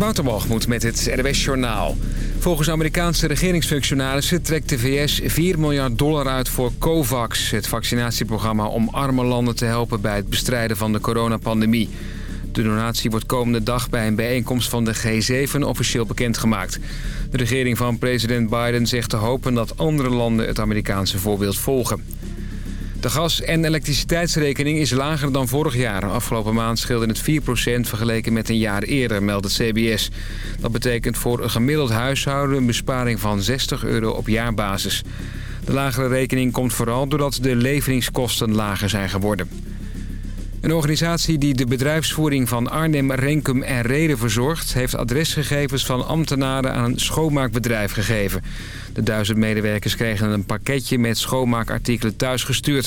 Waterbalgemoed met het RWS Journaal. Volgens Amerikaanse regeringsfunctionarissen trekt de VS 4 miljard dollar uit voor COVAX... het vaccinatieprogramma om arme landen te helpen bij het bestrijden van de coronapandemie. De donatie wordt komende dag bij een bijeenkomst van de G7 officieel bekendgemaakt. De regering van president Biden zegt te hopen dat andere landen het Amerikaanse voorbeeld volgen. De gas- en elektriciteitsrekening is lager dan vorig jaar. Afgelopen maand scheelde het 4% vergeleken met een jaar eerder, meldt het CBS. Dat betekent voor een gemiddeld huishouden een besparing van 60 euro op jaarbasis. De lagere rekening komt vooral doordat de leveringskosten lager zijn geworden. Een organisatie die de bedrijfsvoering van Arnhem, Renkum en Reden verzorgt... heeft adresgegevens van ambtenaren aan een schoonmaakbedrijf gegeven. De duizend medewerkers kregen een pakketje met schoonmaakartikelen thuisgestuurd.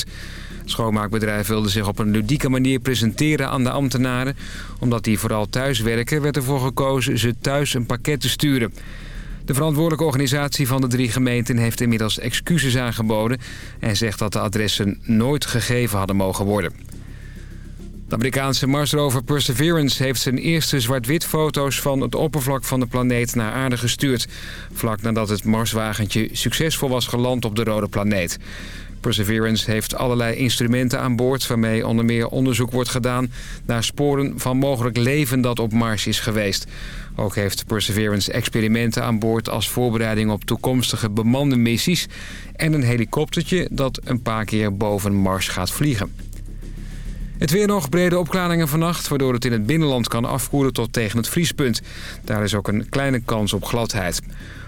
Het schoonmaakbedrijf wilde zich op een ludieke manier presenteren aan de ambtenaren. Omdat die vooral thuis werken, werd ervoor gekozen ze thuis een pakket te sturen. De verantwoordelijke organisatie van de drie gemeenten heeft inmiddels excuses aangeboden... en zegt dat de adressen nooit gegeven hadden mogen worden. De Amerikaanse Marsrover Perseverance heeft zijn eerste zwart-wit foto's van het oppervlak van de planeet naar aarde gestuurd. Vlak nadat het Marswagentje succesvol was geland op de rode planeet. Perseverance heeft allerlei instrumenten aan boord... waarmee onder meer onderzoek wordt gedaan naar sporen van mogelijk leven dat op Mars is geweest. Ook heeft Perseverance experimenten aan boord als voorbereiding op toekomstige bemande missies... en een helikoptertje dat een paar keer boven Mars gaat vliegen. Het weer nog, brede opklaringen vannacht... waardoor het in het binnenland kan afkoelen tot tegen het vriespunt. Daar is ook een kleine kans op gladheid.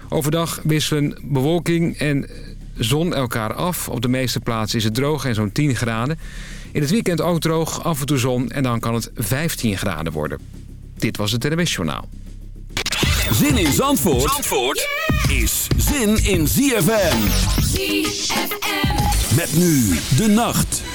Overdag wisselen bewolking en zon elkaar af. Op de meeste plaatsen is het droog en zo'n 10 graden. In het weekend ook droog, af en toe zon en dan kan het 15 graden worden. Dit was het NWS Journaal. Zin in Zandvoort, Zandvoort is zin in ZFM. ZFM. Met nu de nacht.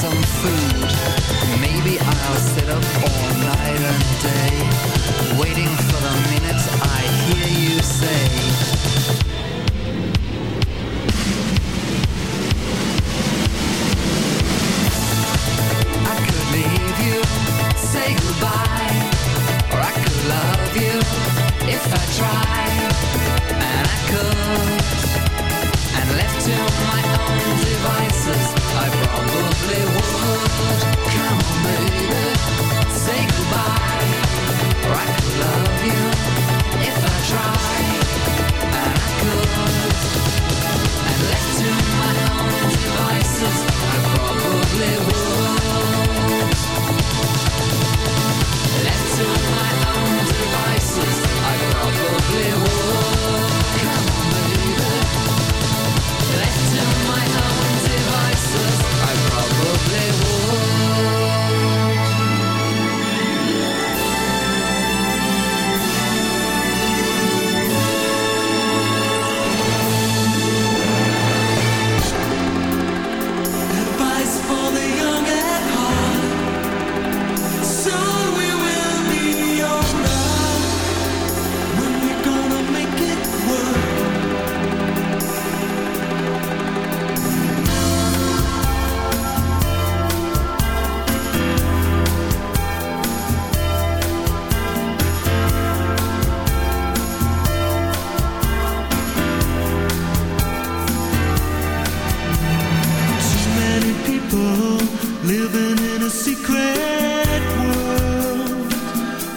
some food. Maybe I'll sit up all night and day Waiting for the minute I hear you say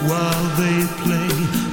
while they play.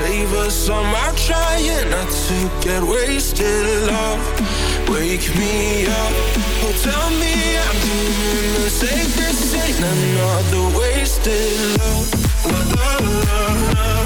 save us. I'm out trying not to get wasted. Love, wake me up. Oh, tell me I'm doing the. This ain't another wasted love. La la la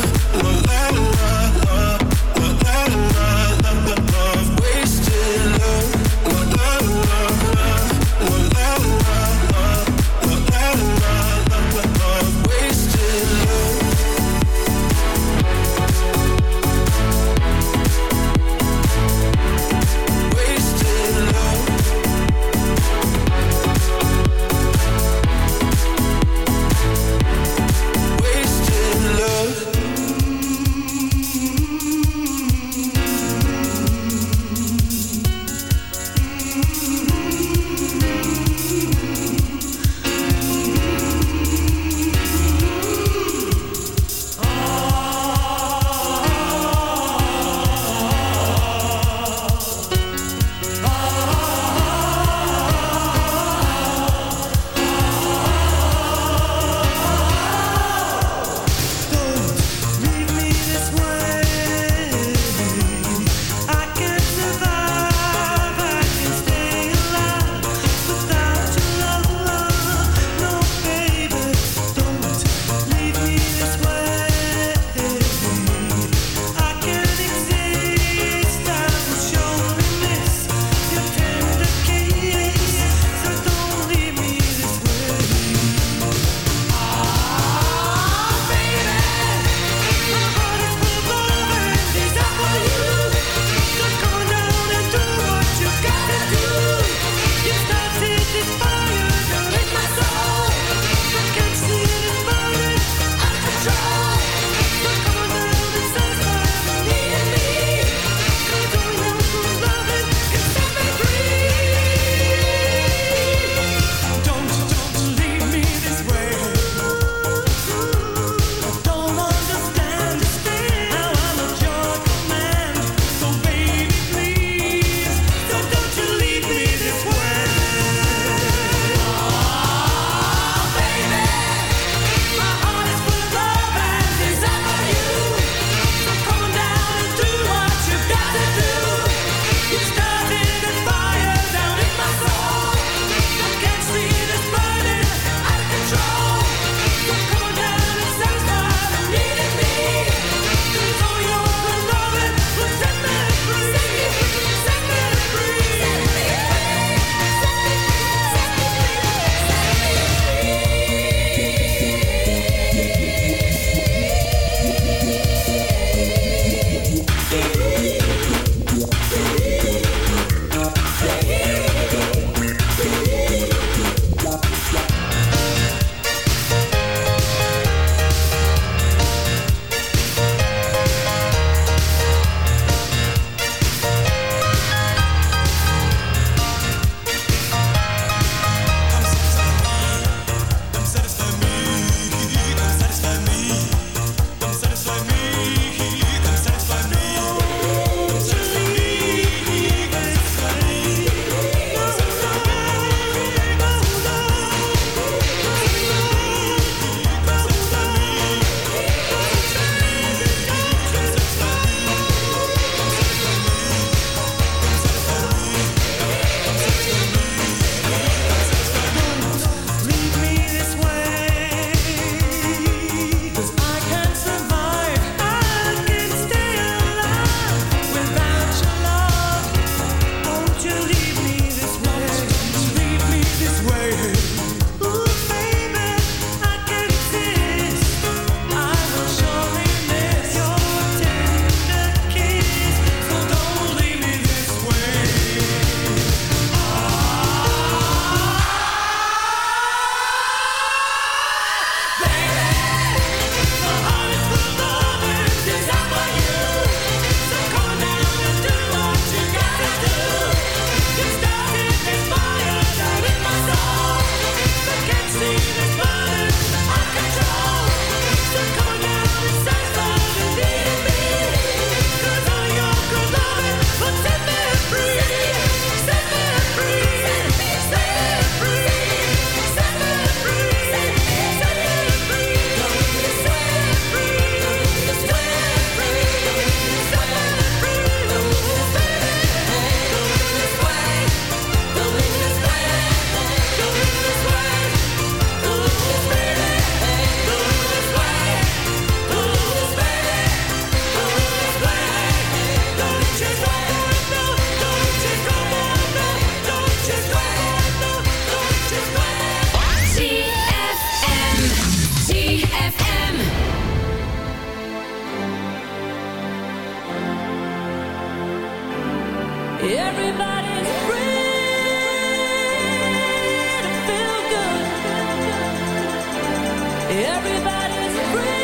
Everybody's free.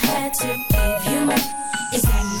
had to give you my. Is that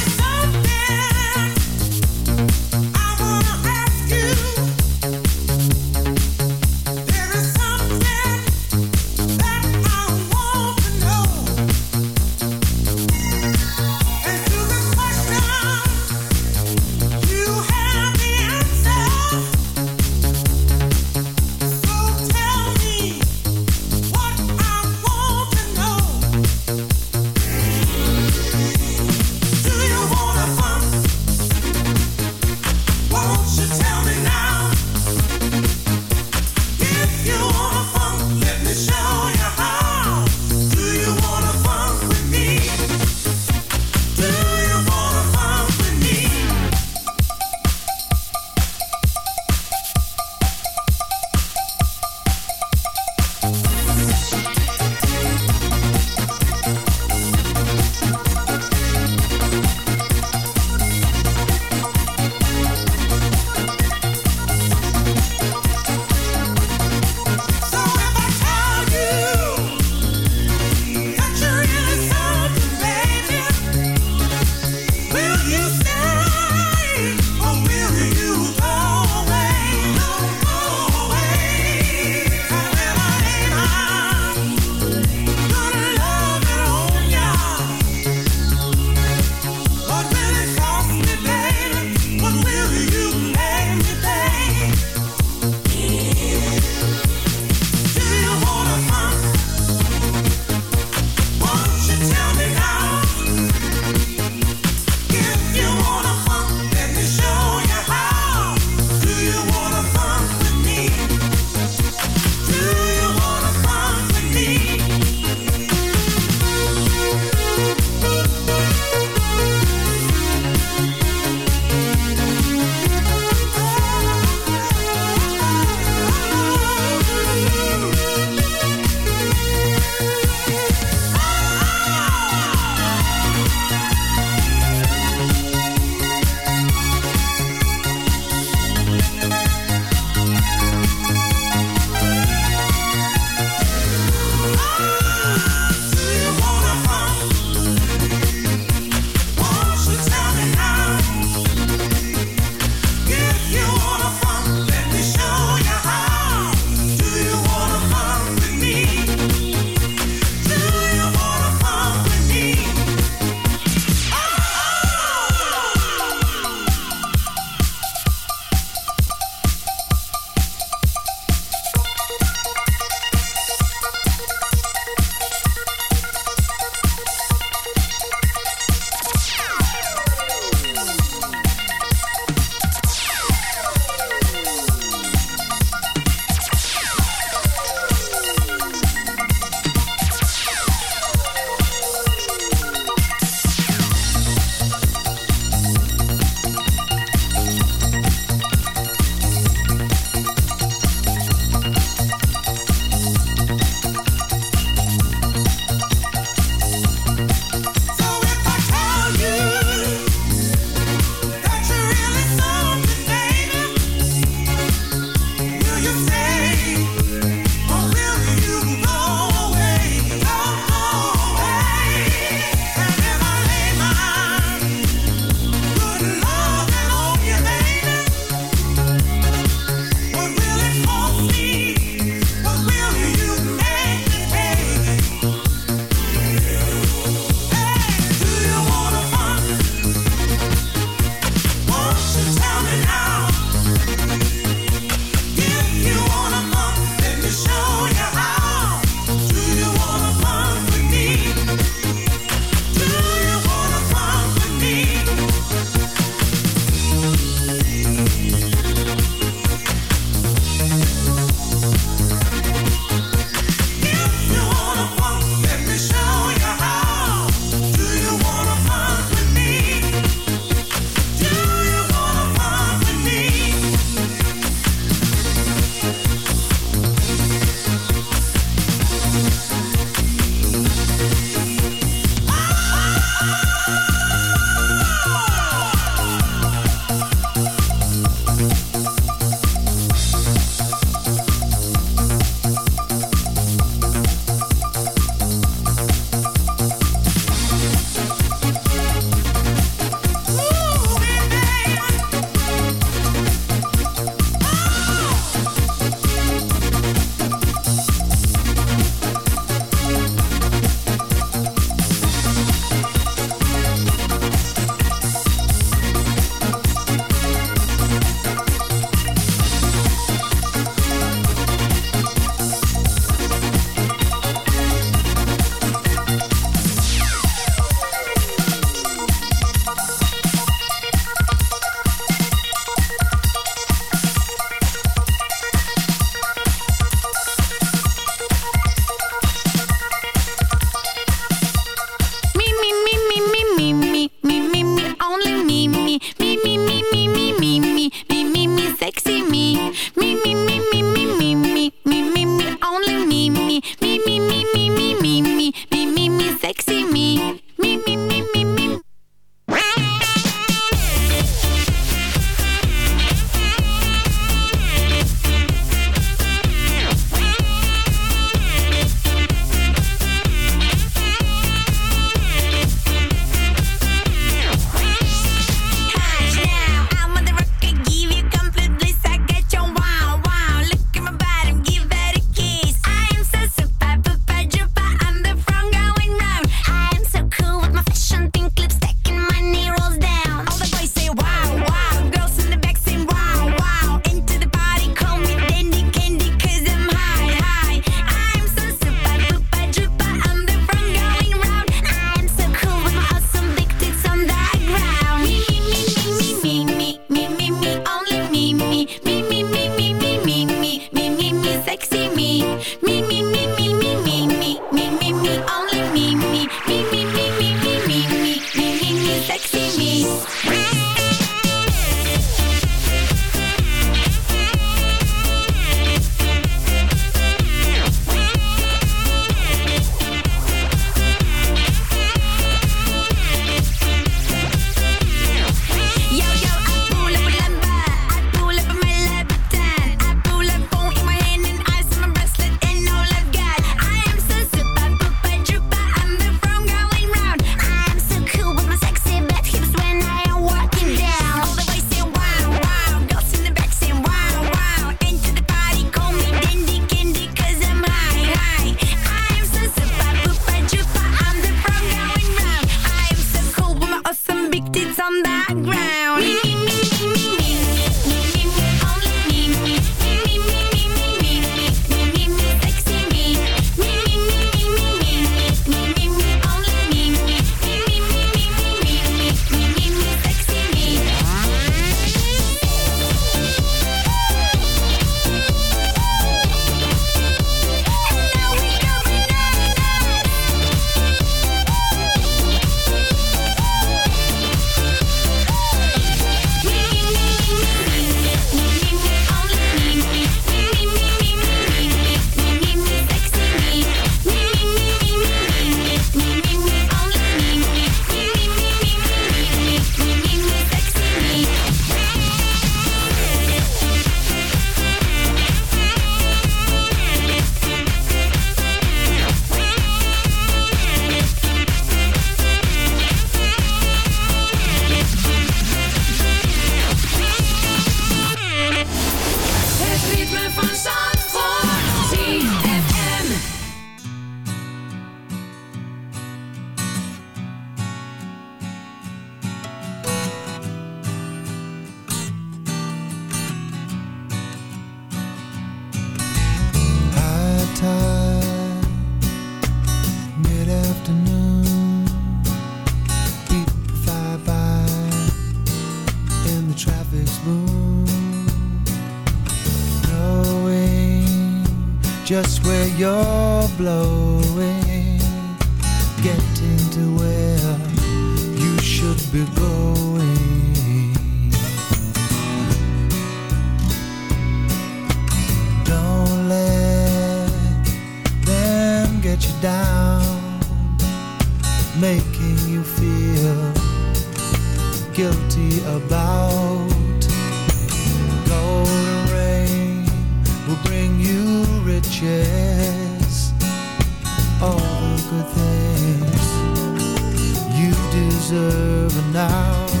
deserve now